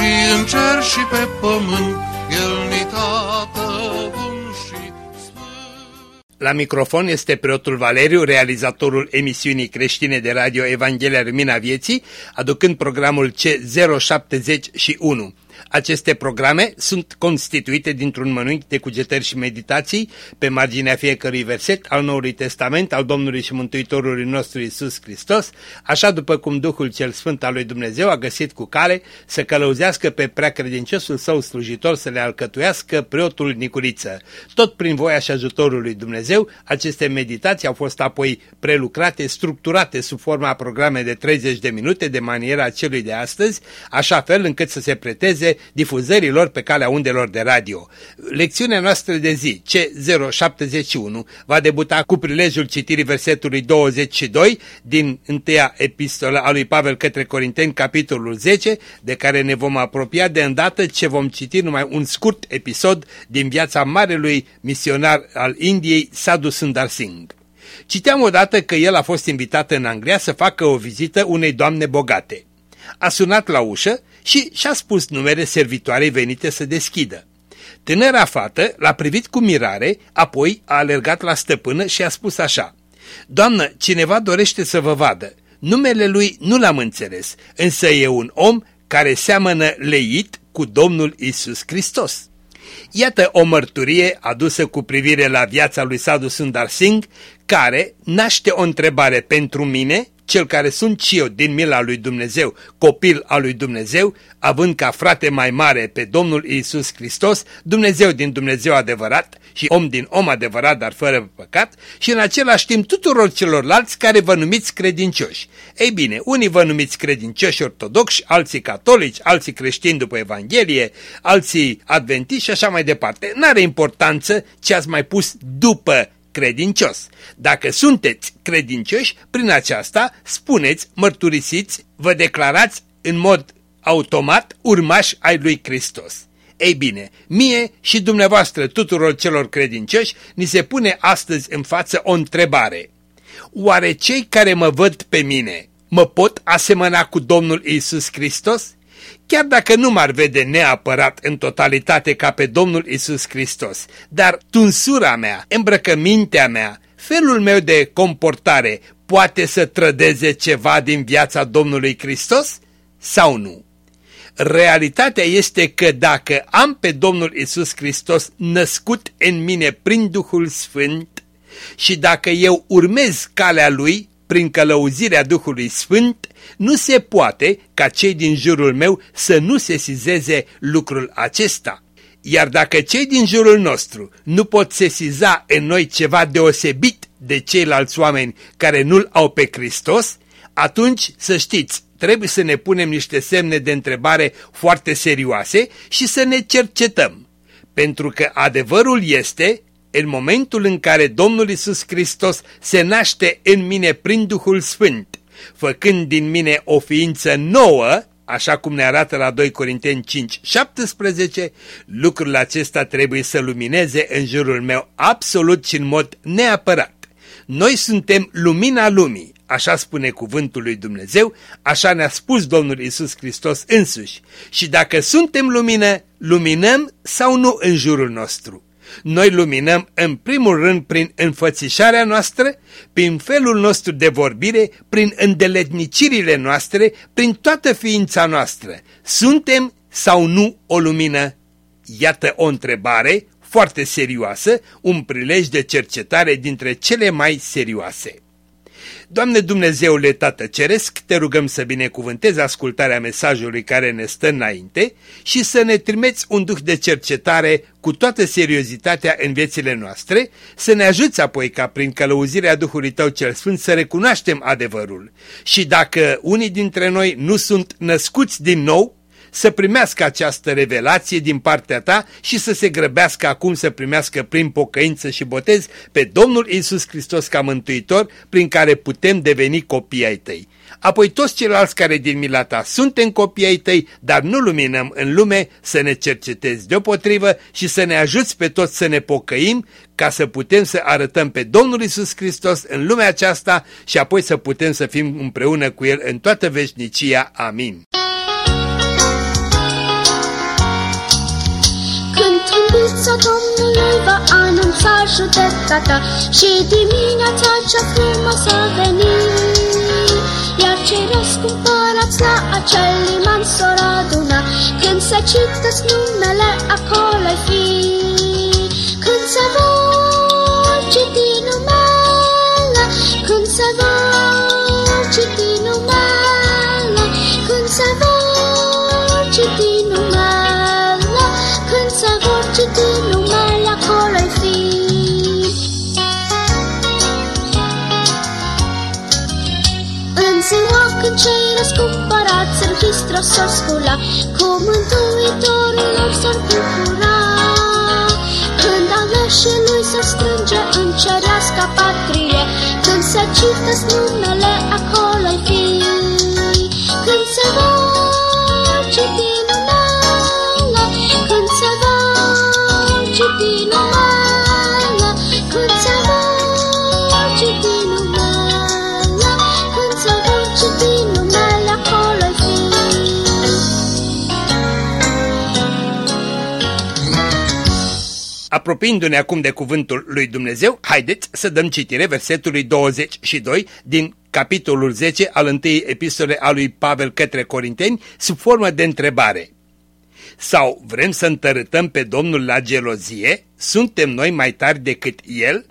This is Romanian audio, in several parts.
și în cer și pe pământ, El ni tată bun și sfânt. La microfon este preotul Valeriu, realizatorul emisiunii creștine de radio Evanghelia Lumina Vieții, aducând programul C071. Aceste programe sunt constituite dintr-un mănânc de cugetări și meditații pe marginea fiecărui verset al Noului Testament al Domnului și Mântuitorului nostru Isus Hristos, așa după cum Duhul cel Sfânt al lui Dumnezeu a găsit cu cale să călăuzească pe preacredinciosul său slujitor să le alcătuiască preotul Nicuriță. Tot prin voia și ajutorul lui Dumnezeu, aceste meditații au fost apoi prelucrate, structurate sub forma programe de 30 de minute de maniera celui de astăzi, așa fel încât să se preteze difuzărilor pe calea undelor de radio. Lecțiunea noastră de zi, C071, va debuta cu prilejul citirii versetului 22 din întâia epistolă a lui Pavel către Corinteni, capitolul 10, de care ne vom apropia de îndată ce vom citi numai un scurt episod din viața marelui misionar al Indiei, Sadhu Sundar Singh. Citeam odată că el a fost invitat în Anglia să facă o vizită unei doamne bogate. A sunat la ușă și și-a spus numere servitoarei venite să deschidă. Tânăra fată l-a privit cu mirare, apoi a alergat la stăpână și a spus așa, Doamnă, cineva dorește să vă vadă. Numele lui nu l-am înțeles, însă e un om care seamănă leit cu Domnul Isus Hristos. Iată o mărturie adusă cu privire la viața lui Sadhu Sundar Singh, care naște o întrebare pentru mine cel care sunt și eu din mila lui Dumnezeu, copil al lui Dumnezeu, având ca frate mai mare pe Domnul Isus Hristos, Dumnezeu din Dumnezeu adevărat și om din om adevărat, dar fără păcat, și în același timp tuturor celorlalți care vă numiți credincioși. Ei bine, unii vă numiți credincioși ortodoxi, alții catolici, alții creștini după Evanghelie, alții adventiști și așa mai departe. N-are importanță ce ați mai pus după credincios. Dacă sunteți credincioși, prin aceasta spuneți, mărturisiți, vă declarați în mod automat urmași ai lui Hristos. Ei bine, mie și dumneavoastră tuturor celor credincioși ni se pune astăzi în față o întrebare. Oare cei care mă văd pe mine mă pot asemăna cu Domnul Isus Hristos? Chiar dacă nu m-ar vede neapărat în totalitate ca pe Domnul Isus Hristos, dar tunsura mea, îmbrăcămintea mea, felul meu de comportare poate să trădeze ceva din viața Domnului Hristos sau nu? Realitatea este că dacă am pe Domnul Isus Hristos născut în mine prin Duhul Sfânt și dacă eu urmez calea Lui, prin călăuzirea Duhului Sfânt, nu se poate ca cei din jurul meu să nu se sizeze lucrul acesta. Iar dacă cei din jurul nostru nu pot sesiza în noi ceva deosebit de ceilalți oameni care nu-L au pe Hristos, atunci să știți, trebuie să ne punem niște semne de întrebare foarte serioase și să ne cercetăm. Pentru că adevărul este în momentul în care Domnul Isus Hristos se naște în mine prin Duhul Sfânt, făcând din mine o ființă nouă, așa cum ne arată la 2 Corinteni 5, 17, lucrul acesta trebuie să lumineze în jurul meu absolut și în mod neapărat. Noi suntem lumina lumii, așa spune cuvântul lui Dumnezeu, așa ne-a spus Domnul Isus Hristos însuși. Și dacă suntem lumină, luminăm sau nu în jurul nostru? Noi luminăm în primul rând prin înfățișarea noastră, prin felul nostru de vorbire, prin îndeletnicirile noastre, prin toată ființa noastră. Suntem sau nu o lumină? Iată o întrebare foarte serioasă, un prilej de cercetare dintre cele mai serioase. Doamne Dumnezeule Tată Ceresc, te rugăm să binecuvântezi ascultarea mesajului care ne stă înainte și să ne trimeți un duh de cercetare cu toată seriozitatea în viețile noastre, să ne ajuți apoi ca prin călăuzirea Duhului Tău cel Sfânt să recunoaștem adevărul. Și dacă unii dintre noi nu sunt născuți din nou, să primească această revelație din partea ta și să se grăbească acum să primească prin pocăință și botez pe Domnul Isus Hristos ca mântuitor, prin care putem deveni copii ai tăi. Apoi toți ceilalți care din mila ta suntem copii ai tăi, dar nu luminăm în lume să ne cercetezi deopotrivă și să ne ajuți pe toți să ne pocăim ca să putem să arătăm pe Domnul Isus Hristos în lumea aceasta și apoi să putem să fim împreună cu El în toată veșnicia. Amin. Bița Domnului va anunța judecata și dimineața cea frumoasă veni. Iar cei răscumpărați la acel liman s-or aduna, când se citesc numele acolo fi. Când se vor citi în Hristos s-or scula, cu Mântuitorul lor s-or bucura. Când aleșii lui se strânge în cerească patrie, când se citesc numele acolo fi. Când se vor Apropiindu-ne acum de cuvântul lui Dumnezeu, haideți să dăm citire versetului 22 din capitolul 10 al întâi epistole a lui Pavel către Corinteni sub formă de întrebare. Sau vrem să întărâtăm pe Domnul la gelozie? Suntem noi mai tari decât El?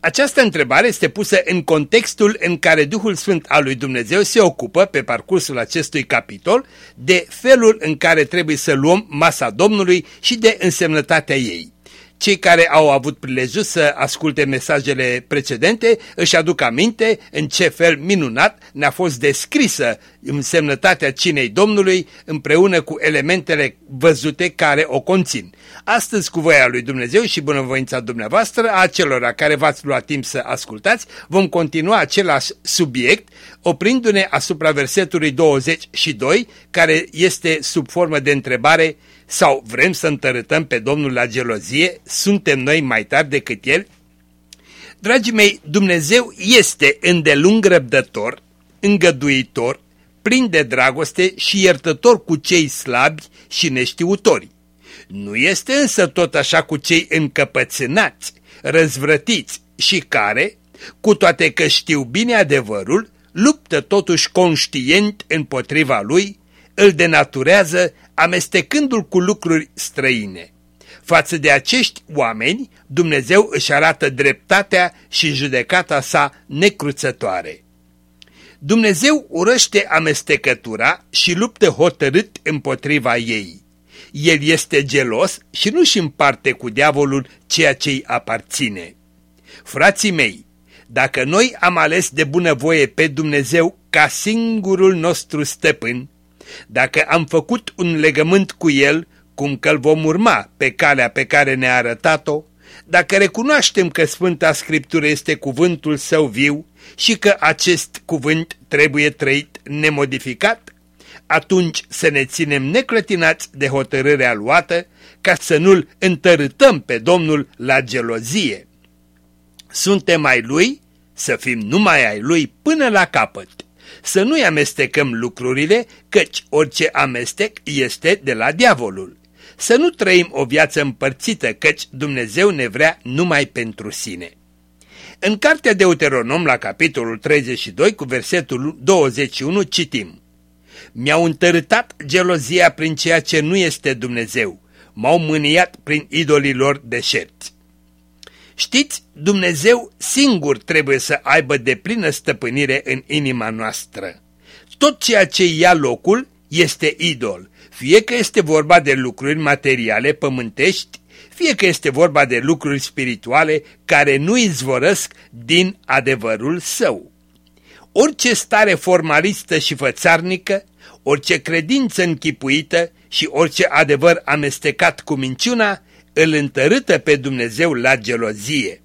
Această întrebare este pusă în contextul în care Duhul Sfânt al lui Dumnezeu se ocupă pe parcursul acestui capitol de felul în care trebuie să luăm masa Domnului și de însemnătatea ei. Cei care au avut prilejul să asculte mesajele precedente își aduc aminte în ce fel minunat ne-a fost descrisă însemnătatea cinei Domnului împreună cu elementele văzute care o conțin. Astăzi, cu voia lui Dumnezeu și bunăvoința dumneavoastră, a celor care v-ați luat timp să ascultați, vom continua același subiect, oprindu-ne asupra versetului 22, care este sub formă de întrebare sau vrem să întărâtăm pe Domnul la gelozie? Suntem noi mai tari decât El? Dragii mei, Dumnezeu este îndelung răbdător, îngăduitor, plin de dragoste și iertător cu cei slabi și neștiutori. Nu este însă tot așa cu cei încăpățânați, răzvrătiți și care, cu toate că știu bine adevărul, luptă totuși conștient împotriva lui, îl denaturează amestecându-l cu lucruri străine. Față de acești oameni, Dumnezeu își arată dreptatea și judecata sa necruțătoare. Dumnezeu urăște amestecătura și luptă hotărât împotriva ei. El este gelos și nu-și împarte cu diavolul ceea ce-i aparține. Frații mei, dacă noi am ales de bunăvoie pe Dumnezeu ca singurul nostru stăpân, dacă am făcut un legământ cu El, cum că îl vom urma pe calea pe care ne-a arătat-o, dacă recunoaștem că Sfânta Scriptură este cuvântul său viu și că acest cuvânt trebuie trăit nemodificat, atunci să ne ținem neclătinați de hotărârea luată ca să nu-L întărâtăm pe Domnul la gelozie. Suntem ai Lui, să fim numai ai Lui până la capăt. Să nu-i amestecăm lucrurile, căci orice amestec este de la diavolul. Să nu trăim o viață împărțită, căci Dumnezeu ne vrea numai pentru sine. În cartea Deuteronom, la capitolul 32, cu versetul 21, citim Mi-au întărâtat gelozia prin ceea ce nu este Dumnezeu, m-au mâniat prin idolii lor deșerți. Știți, Dumnezeu singur trebuie să aibă de plină stăpânire în inima noastră. Tot ceea ce ia locul este idol, fie că este vorba de lucruri materiale pământești, fie că este vorba de lucruri spirituale care nu izvorăsc din adevărul său. Orice stare formalistă și fățarnică, orice credință închipuită și orice adevăr amestecat cu minciuna îl întărâtă pe Dumnezeu la gelozie.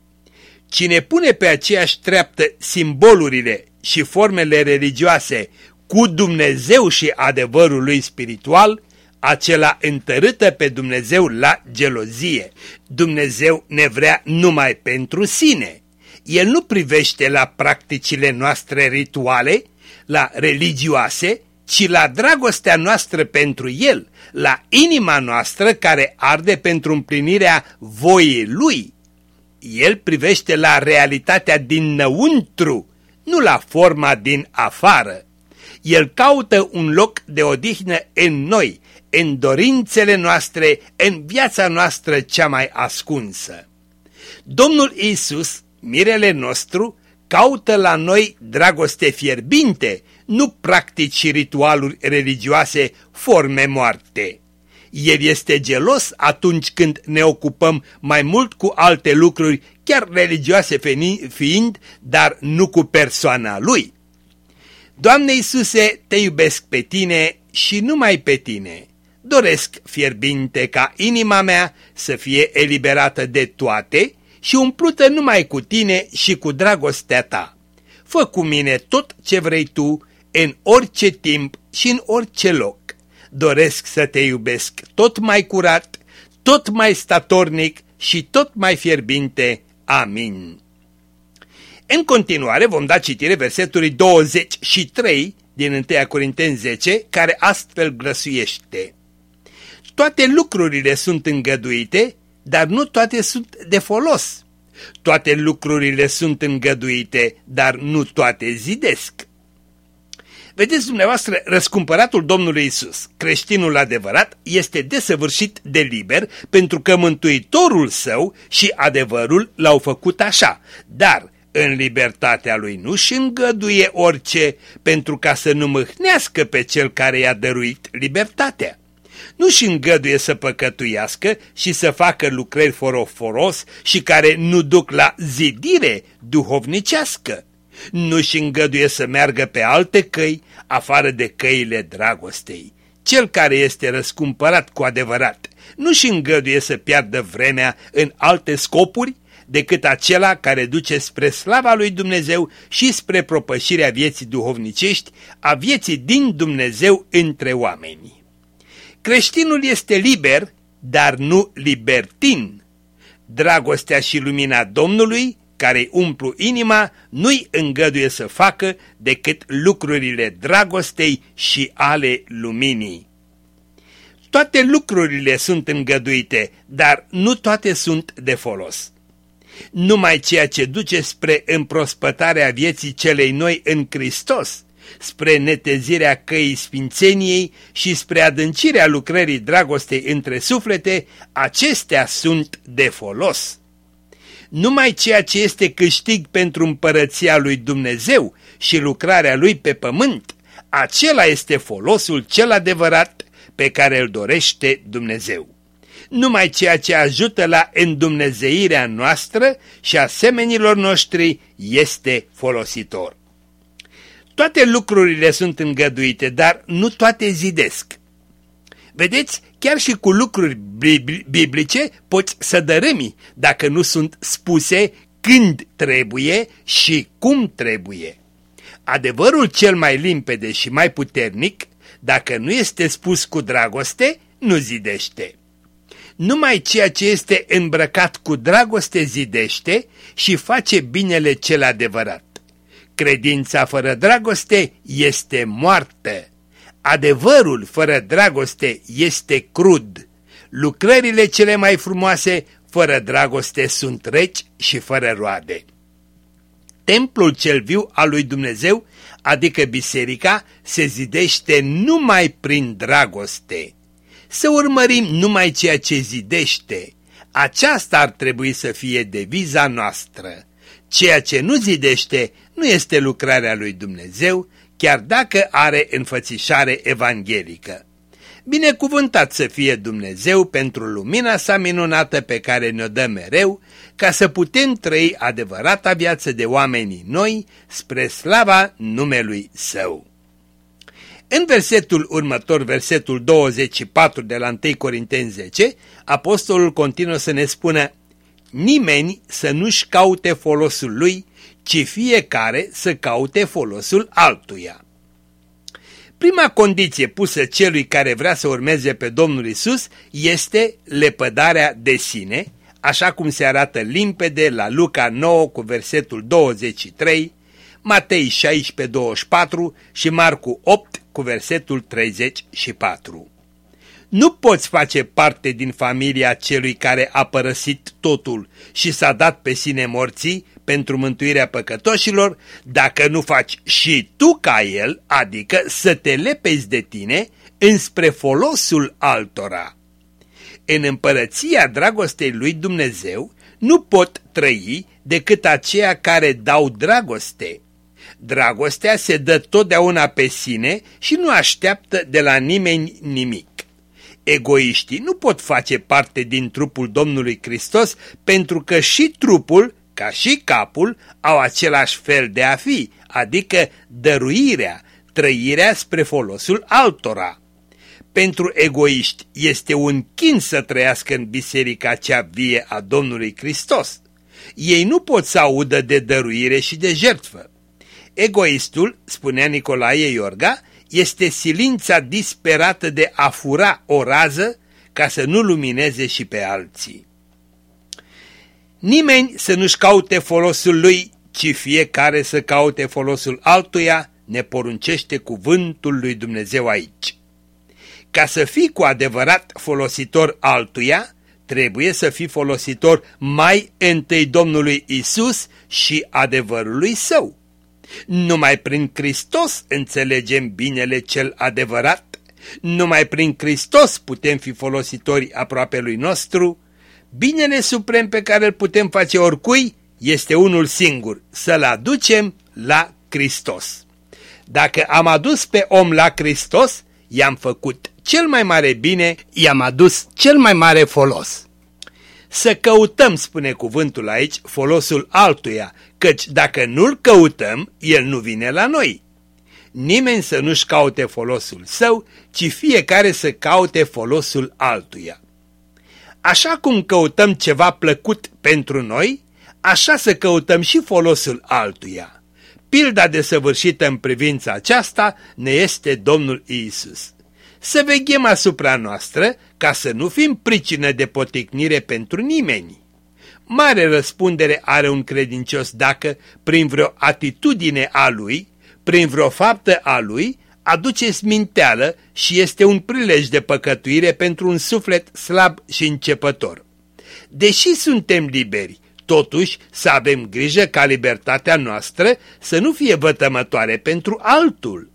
Cine pune pe aceeași treaptă simbolurile și formele religioase cu Dumnezeu și adevărul lui spiritual, acela întărâtă pe Dumnezeu la gelozie. Dumnezeu ne vrea numai pentru sine. El nu privește la practicile noastre rituale, la religioase, ci la dragostea noastră pentru El, la inima noastră care arde pentru împlinirea voii Lui. El privește la realitatea dinăuntru, nu la forma din afară. El caută un loc de odihnă în noi, în dorințele noastre, în viața noastră cea mai ascunsă. Domnul Isus, mirele nostru, caută la noi dragoste fierbinte, nu practici și ritualuri religioase, forme moarte. El este gelos atunci când ne ocupăm mai mult cu alte lucruri, chiar religioase fiind, dar nu cu persoana lui. Doamne Iisuse, te iubesc pe tine și numai pe tine. Doresc fierbinte ca inima mea să fie eliberată de toate și umplută numai cu tine și cu dragostea ta. Fă cu mine tot ce vrei tu, în orice timp și în orice loc. Doresc să te iubesc tot mai curat, tot mai statornic și tot mai fierbinte. Amin. În continuare vom da citire versetului 23 din 1 Corinteni 10, care astfel grăsuiește. Toate lucrurile sunt îngăduite, dar nu toate sunt de folos. Toate lucrurile sunt îngăduite, dar nu toate zidesc. Vedeți dumneavoastră, răscumpăratul Domnului Isus, creștinul adevărat, este desăvârșit de liber pentru că Mântuitorul său și adevărul l-au făcut așa, dar în libertatea lui nu și îngăduie orice pentru ca să nu mâhnească pe cel care i-a dăruit libertatea. Nu și îngăduie să păcătuiască și să facă lucrări fără foros și care nu duc la zidire duhovnicească. Nu și îngăduie să meargă pe alte căi, afară de căile dragostei. Cel care este răscumpărat cu adevărat nu și îngăduie să piardă vremea în alte scopuri decât acela care duce spre slava lui Dumnezeu și spre propășirea vieții duhovnicești, a vieții din Dumnezeu între oameni. Creștinul este liber, dar nu libertin. Dragostea și lumina Domnului, care umplu inima, nu-i îngăduie să facă decât lucrurile dragostei și ale luminii. Toate lucrurile sunt îngăduite, dar nu toate sunt de folos numai ceea ce duce spre împrospătarea vieții celei noi în Hristos, spre netezirea căii sfințeniei și spre adâncirea lucrării dragostei între suflete, acestea sunt de folos. Numai ceea ce este câștig pentru împărăția lui Dumnezeu și lucrarea lui pe pământ, acela este folosul cel adevărat pe care îl dorește Dumnezeu numai ceea ce ajută la îndumnezeirea noastră și a semenilor noștri este folositor. Toate lucrurile sunt îngăduite, dar nu toate zidesc. Vedeți, chiar și cu lucruri biblice poți să dărâmi dacă nu sunt spuse când trebuie și cum trebuie. Adevărul cel mai limpede și mai puternic, dacă nu este spus cu dragoste, nu zidește numai ceea ce este îmbrăcat cu dragoste zidește și face binele cel adevărat. Credința fără dragoste este moartă. Adevărul fără dragoste este crud. Lucrările cele mai frumoase fără dragoste sunt reci și fără roade. Templul cel viu al lui Dumnezeu, adică biserica, se zidește numai prin dragoste să urmărim numai ceea ce zidește. Aceasta ar trebui să fie deviza noastră. Ceea ce nu zidește nu este lucrarea lui Dumnezeu, chiar dacă are înfățișare evanghelică. Binecuvântat să fie Dumnezeu pentru lumina sa minunată pe care ne-o dă mereu, ca să putem trăi adevărata viață de oamenii noi spre slava numelui Său. În versetul următor, versetul 24 de la 1 Corinteni 10, apostolul continuă să ne spună Nimeni să nu-și caute folosul lui, ci fiecare să caute folosul altuia. Prima condiție pusă celui care vrea să urmeze pe Domnul Isus este lepădarea de sine, așa cum se arată limpede la Luca 9 cu versetul 23, Matei 16, 24 și Marcu 8 cu versetul 34. Nu poți face parte din familia celui care a părăsit totul și s-a dat pe sine morții pentru mântuirea păcătoșilor dacă nu faci și tu ca el, adică să te lepezi de tine înspre folosul altora. În împărăția dragostei lui Dumnezeu nu pot trăi decât aceia care dau dragoste. Dragostea se dă totdeauna pe sine și nu așteaptă de la nimeni nimic. Egoiștii nu pot face parte din trupul Domnului Hristos pentru că și trupul, ca și capul, au același fel de a fi, adică dăruirea, trăirea spre folosul altora. Pentru egoiști este un chin să trăiască în biserica cea vie a Domnului Hristos. Ei nu pot să audă de dăruire și de jertfă. Egoistul, spunea Nicolae Iorga, este silința disperată de a fura o rază ca să nu lumineze și pe alții. Nimeni să nu-și caute folosul lui, ci fiecare să caute folosul altuia, ne poruncește cuvântul lui Dumnezeu aici. Ca să fii cu adevărat folositor altuia, trebuie să fii folositor mai întâi Domnului Isus și adevărului său. Numai prin Hristos înțelegem binele cel adevărat, numai prin Hristos putem fi folositori aproape lui nostru, binele suprem pe care îl putem face oricui este unul singur, să-l aducem la Hristos. Dacă am adus pe om la Hristos, i-am făcut cel mai mare bine, i-am adus cel mai mare folos. Să căutăm, spune cuvântul aici, folosul altuia, căci dacă nu-l căutăm, el nu vine la noi. Nimeni să nu-și caute folosul său, ci fiecare să caute folosul altuia. Așa cum căutăm ceva plăcut pentru noi, așa să căutăm și folosul altuia. Pilda desăvârșită în privința aceasta ne este Domnul Isus să veghem asupra noastră ca să nu fim pricină de poticnire pentru nimeni. Mare răspundere are un credincios dacă, prin vreo atitudine a lui, prin vreo faptă a lui, aduce sminteală și este un prilej de păcătuire pentru un suflet slab și începător. Deși suntem liberi, totuși să avem grijă ca libertatea noastră să nu fie vătămătoare pentru altul.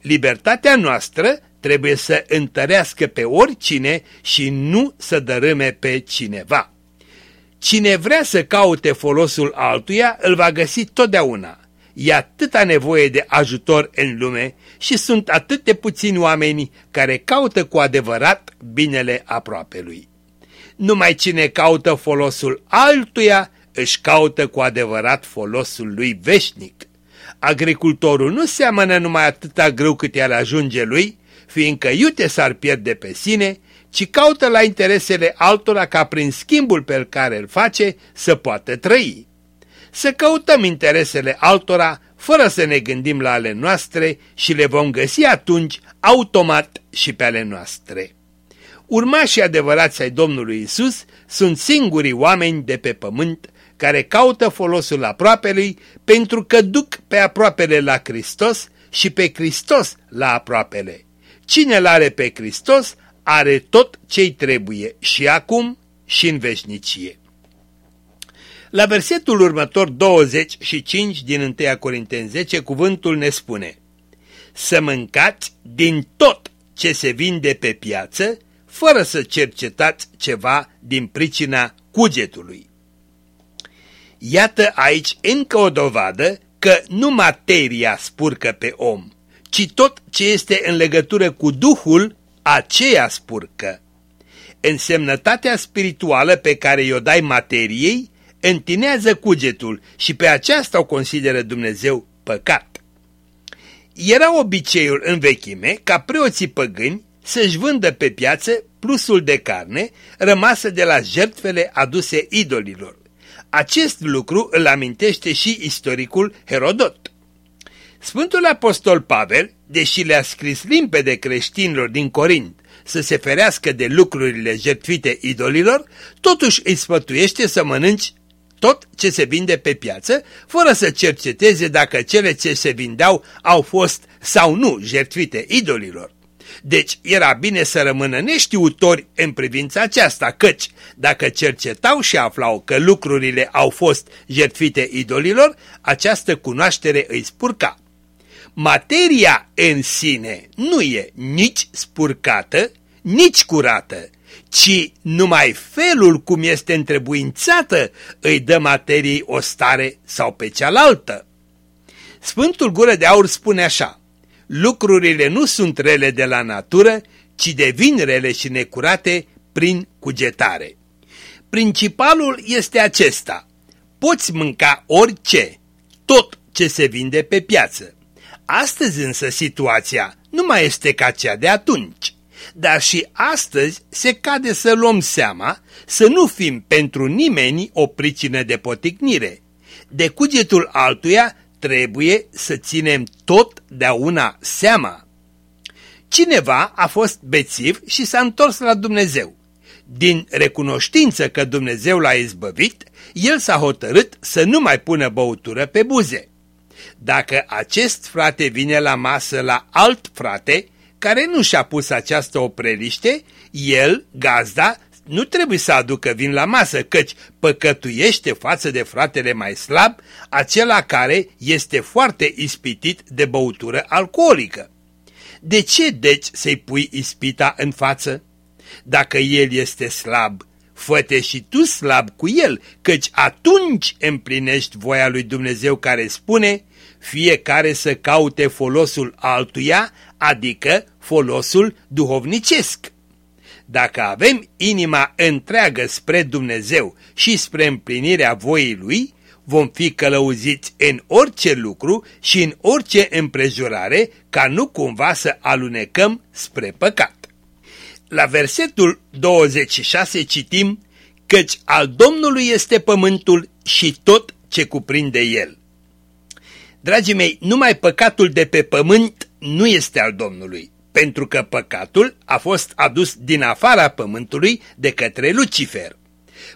Libertatea noastră trebuie să întărească pe oricine și nu să dărâme pe cineva. Cine vrea să caute folosul altuia, îl va găsi totdeauna. E atâta nevoie de ajutor în lume și sunt atât de puțini oameni care caută cu adevărat binele lui. Numai cine caută folosul altuia își caută cu adevărat folosul lui veșnic. Agricultorul nu seamănă numai atâta greu cât i-ar ajunge lui, fiindcă iute s-ar pierde pe sine, ci caută la interesele altora ca prin schimbul pe care îl face să poată trăi. Să căutăm interesele altora fără să ne gândim la ale noastre și le vom găsi atunci automat și pe ale noastre. Urmașii adevărați ai Domnului Isus sunt singurii oameni de pe pământ care caută folosul aproapelui pentru că duc pe aproapele la Hristos și pe Hristos la aproapele. Cine îl are pe Hristos are tot ce-i trebuie și acum și în veșnicie. La versetul următor 25 din 1 Corinteni 10 cuvântul ne spune Să mâncați din tot ce se vinde pe piață, fără să cercetați ceva din pricina cugetului. Iată aici încă o dovadă că nu materia spurcă pe om, ci tot ce este în legătură cu Duhul, aceea spurcă. Însemnătatea spirituală pe care i-o dai materiei întinează cugetul și pe aceasta o consideră Dumnezeu păcat. Era obiceiul în vechime ca preoții păgâni să-și vândă pe piață plusul de carne rămasă de la jertfele aduse idolilor. Acest lucru îl amintește și istoricul Herodot. Sfântul Apostol Pavel, deși le-a scris limpede creștinilor din Corint să se ferească de lucrurile jertfite idolilor, totuși îi sfătuiește să mănânci tot ce se vinde pe piață, fără să cerceteze dacă cele ce se vindeau au fost sau nu jertfite idolilor. Deci era bine să rămână neștiutori în privința aceasta, căci dacă cercetau și aflau că lucrurile au fost jertfite idolilor, această cunoaștere îi spurca. Materia în sine nu e nici spurcată, nici curată, ci numai felul cum este întrebuințată îi dă materiei o stare sau pe cealaltă. Sfântul Gură de Aur spune așa, lucrurile nu sunt rele de la natură, ci devin rele și necurate prin cugetare. Principalul este acesta, poți mânca orice, tot ce se vinde pe piață. Astăzi însă situația nu mai este ca cea de atunci. Dar și astăzi se cade să luăm seama să nu fim pentru nimeni o pricină de poticnire. De cugetul altuia trebuie să ținem totdeauna seama. Cineva a fost bețiv și s-a întors la Dumnezeu. Din recunoștință că Dumnezeu l-a izbăvit, el s-a hotărât să nu mai pună băutură pe buze. Dacă acest frate vine la masă la alt frate, care nu și-a pus această opreliște, el, gazda, nu trebuie să aducă vin la masă, căci păcătuiește față de fratele mai slab, acela care este foarte ispitit de băutură alcoolică. De ce deci să-i pui ispita în față? Dacă el este slab, fă și tu slab cu el, căci atunci împlinești voia lui Dumnezeu care spune, fiecare să caute folosul altuia, adică folosul duhovnicesc. Dacă avem inima întreagă spre Dumnezeu și spre împlinirea voii Lui, vom fi călăuziți în orice lucru și în orice împrejurare ca nu cumva să alunecăm spre păcat. La versetul 26 citim, căci al Domnului este pământul și tot ce cuprinde el. Dragii mei, numai păcatul de pe pământ nu este al Domnului, pentru că păcatul a fost adus din afara pământului de către Lucifer.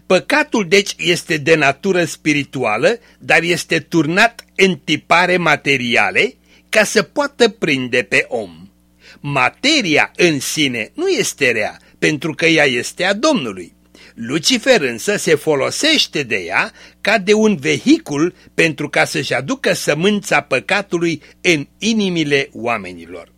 Păcatul deci este de natură spirituală, dar este turnat în tipare materiale ca să poată prinde pe om. Materia în sine nu este rea, pentru că ea este a Domnului. Lucifer însă se folosește de ea ca de un vehicul pentru ca să-și aducă sămânța păcatului în inimile oamenilor.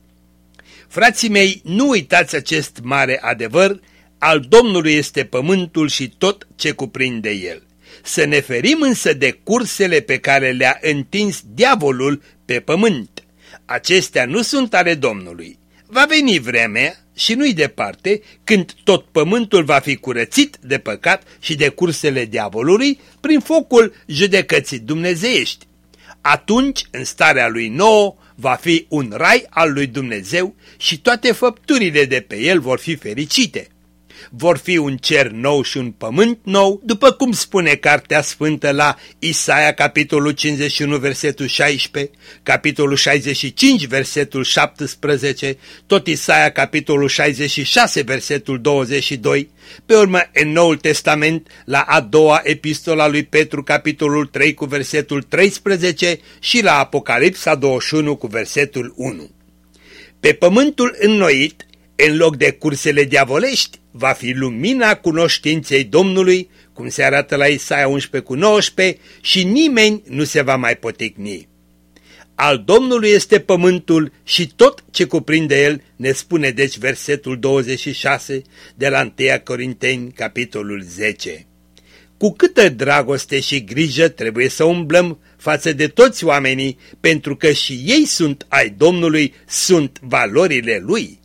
Frații mei, nu uitați acest mare adevăr, al Domnului este pământul și tot ce cuprinde el. Să ne ferim însă de cursele pe care le-a întins diavolul pe pământ. Acestea nu sunt ale Domnului. Va veni vremea și nu-i departe, când tot pământul va fi curățit de păcat și de cursele diavolului prin focul judecății dumnezeiești. Atunci, în starea lui nouă, va fi un rai al lui Dumnezeu și toate făpturile de pe el vor fi fericite vor fi un cer nou și un pământ nou, după cum spune Cartea Sfântă la Isaia, capitolul 51, versetul 16, capitolul 65, versetul 17, tot Isaia, capitolul 66, versetul 22, pe urmă în Noul Testament la a doua epistola lui Petru, capitolul 3 cu versetul 13 și la Apocalipsa 21 cu versetul 1. Pe pământul înnoit, în loc de cursele diavolești, va fi lumina cunoștinței Domnului, cum se arată la Isaia 11 cu 19, și nimeni nu se va mai poticni. Al Domnului este pământul și tot ce cuprinde el, ne spune deci versetul 26 de la 1 Corinteni, capitolul 10. Cu câtă dragoste și grijă trebuie să umblăm față de toți oamenii, pentru că și ei sunt ai Domnului, sunt valorile Lui.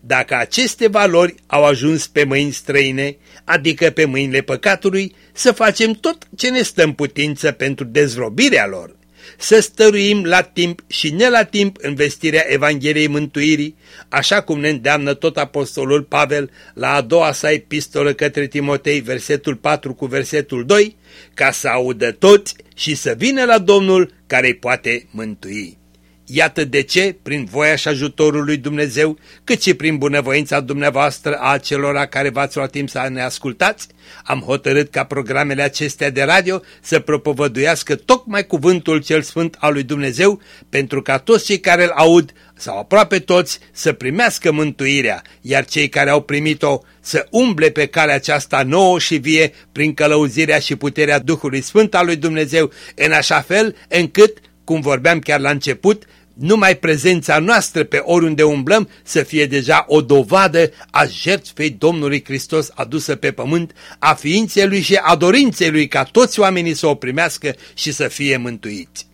Dacă aceste valori au ajuns pe mâini străine, adică pe mâinile păcatului, să facem tot ce ne stă în putință pentru dezrobirea lor. să stăruim la timp și ne la timp în vestirea Evangheliei Mântuirii, așa cum ne îndeamnă tot Apostolul Pavel la a doua sa epistolă către Timotei, versetul 4 cu versetul 2, ca să audă toți și să vină la Domnul care îi poate mântui. Iată de ce, prin voia și ajutorul lui Dumnezeu, cât și prin bunăvoința dumneavoastră a acelora care v-ați luat timp să ne ascultați, am hotărât ca programele acestea de radio să propovăduiască tocmai cuvântul cel sfânt al lui Dumnezeu, pentru ca toți cei care îl aud, sau aproape toți, să primească mântuirea, iar cei care au primit-o să umble pe calea aceasta nouă și vie prin călăuzirea și puterea Duhului Sfânt al lui Dumnezeu, în așa fel încât, cum vorbeam chiar la început, numai prezența noastră pe oriunde umblăm să fie deja o dovadă a jertfei Domnului Hristos adusă pe pământ, a ființei Lui și a dorinței Lui ca toți oamenii să o primească și să fie mântuiți.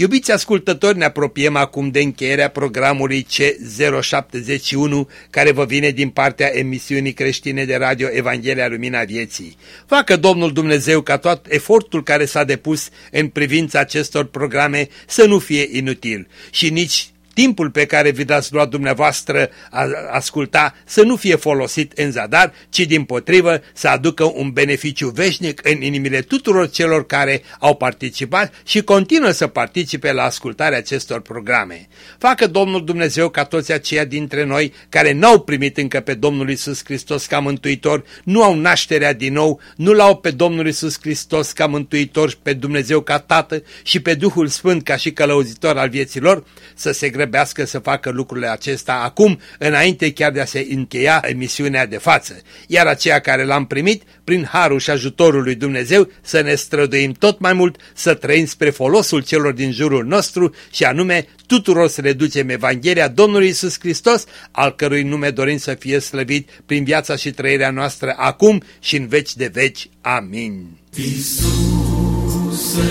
Iubiți ascultători, ne apropiem acum de încheierea programului C071, care vă vine din partea emisiunii creștine de radio Evanghelia Lumina Vieții. Facă Domnul Dumnezeu ca tot efortul care s-a depus în privința acestor programe să nu fie inutil și nici timpul pe care vi l-ați luat dumneavoastră a asculta să nu fie folosit în zadar, ci din potrivă să aducă un beneficiu veșnic în inimile tuturor celor care au participat și continuă să participe la ascultarea acestor programe. Facă Domnul Dumnezeu ca toți aceia dintre noi care n-au primit încă pe Domnul Isus Hristos ca mântuitor, nu au nașterea din nou, nu l-au pe Domnul Isus Hristos ca mântuitor, pe Dumnezeu ca Tată și pe Duhul Sfânt ca și călăuzitor al vieților, să se grăbească să facă lucrurile acesta acum, înainte chiar de a se încheia emisiunea de față. Iar aceea care l-am primit, prin harul și ajutorul lui Dumnezeu, să ne străduim tot mai mult, să trăim spre folosul celor din jurul nostru și anume tuturor să le ducem Evanghelia Domnului Isus Hristos, al cărui nume dorim să fie slăvit prin viața și trăirea noastră acum și în veci de veci. Amin. Iisuse,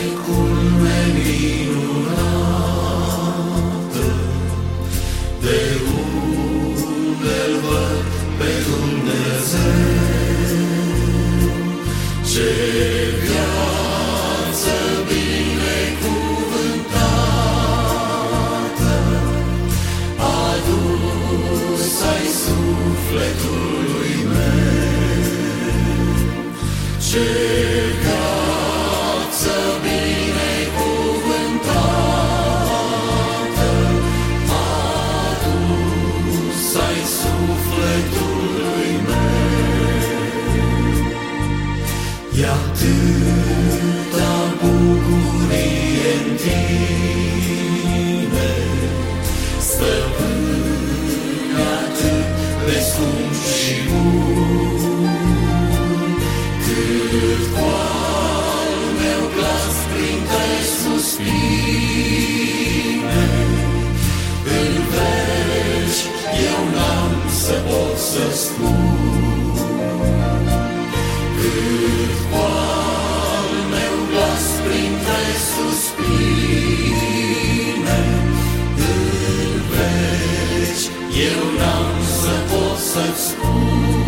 Ce viață binecuvântată adus ai sufletului meu. Ce viață tine, stăpân atât de scump și bun, cât cu al meu glas printre suspine, în veci eu n-am să pot să spun. nossas.